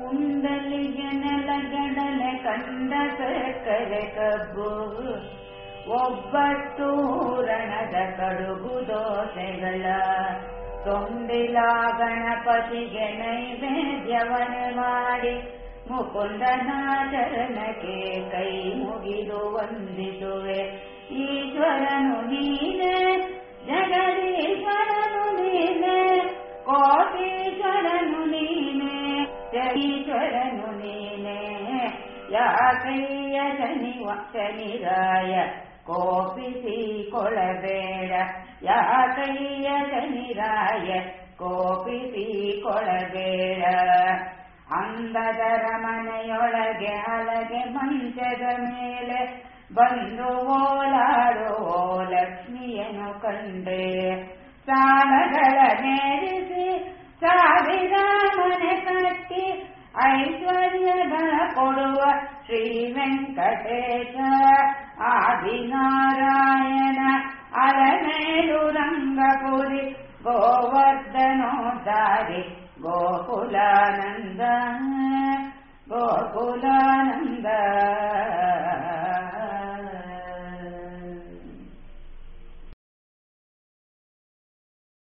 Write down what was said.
ಕುಂಡಲಿಗೆ ನೆಲಗಡಲೆ ಕಂಡ ಕರೆ ಕಬ್ಬು ಒಬ್ಬಟ್ಟು ರಣದ ಕಡುಬು ದೋಸೆಗಳ ತೊಂಬಿಲ ಗಣಪತಿಗೆ ನೈವೇದ್ಯವನೆ ಮಾಡಿ ಮುಕುಂದನಾಚರಣಕ್ಕೆ ಕೈ ಮುಗಿದು ವಂದಿಸುವೆ ಈಶ್ವರನು ನೀನೇ यहा कैया जानी व शनिराय कोपिथी कोळवेडा यहा कैया जानी राय कोपिथी कोळवेडा अंधदर मनयळगे अलगे मंचद मेले बंदुवो लाडो लक्ष्मीय नकलहिंरे दानघळ नेरिसि सादि राम ने करती श्री वेङ्कटेश आदिनारायण अलमेरुपुरि गोवर्धनोदारि गोकुलानन्द गोकुलानन्द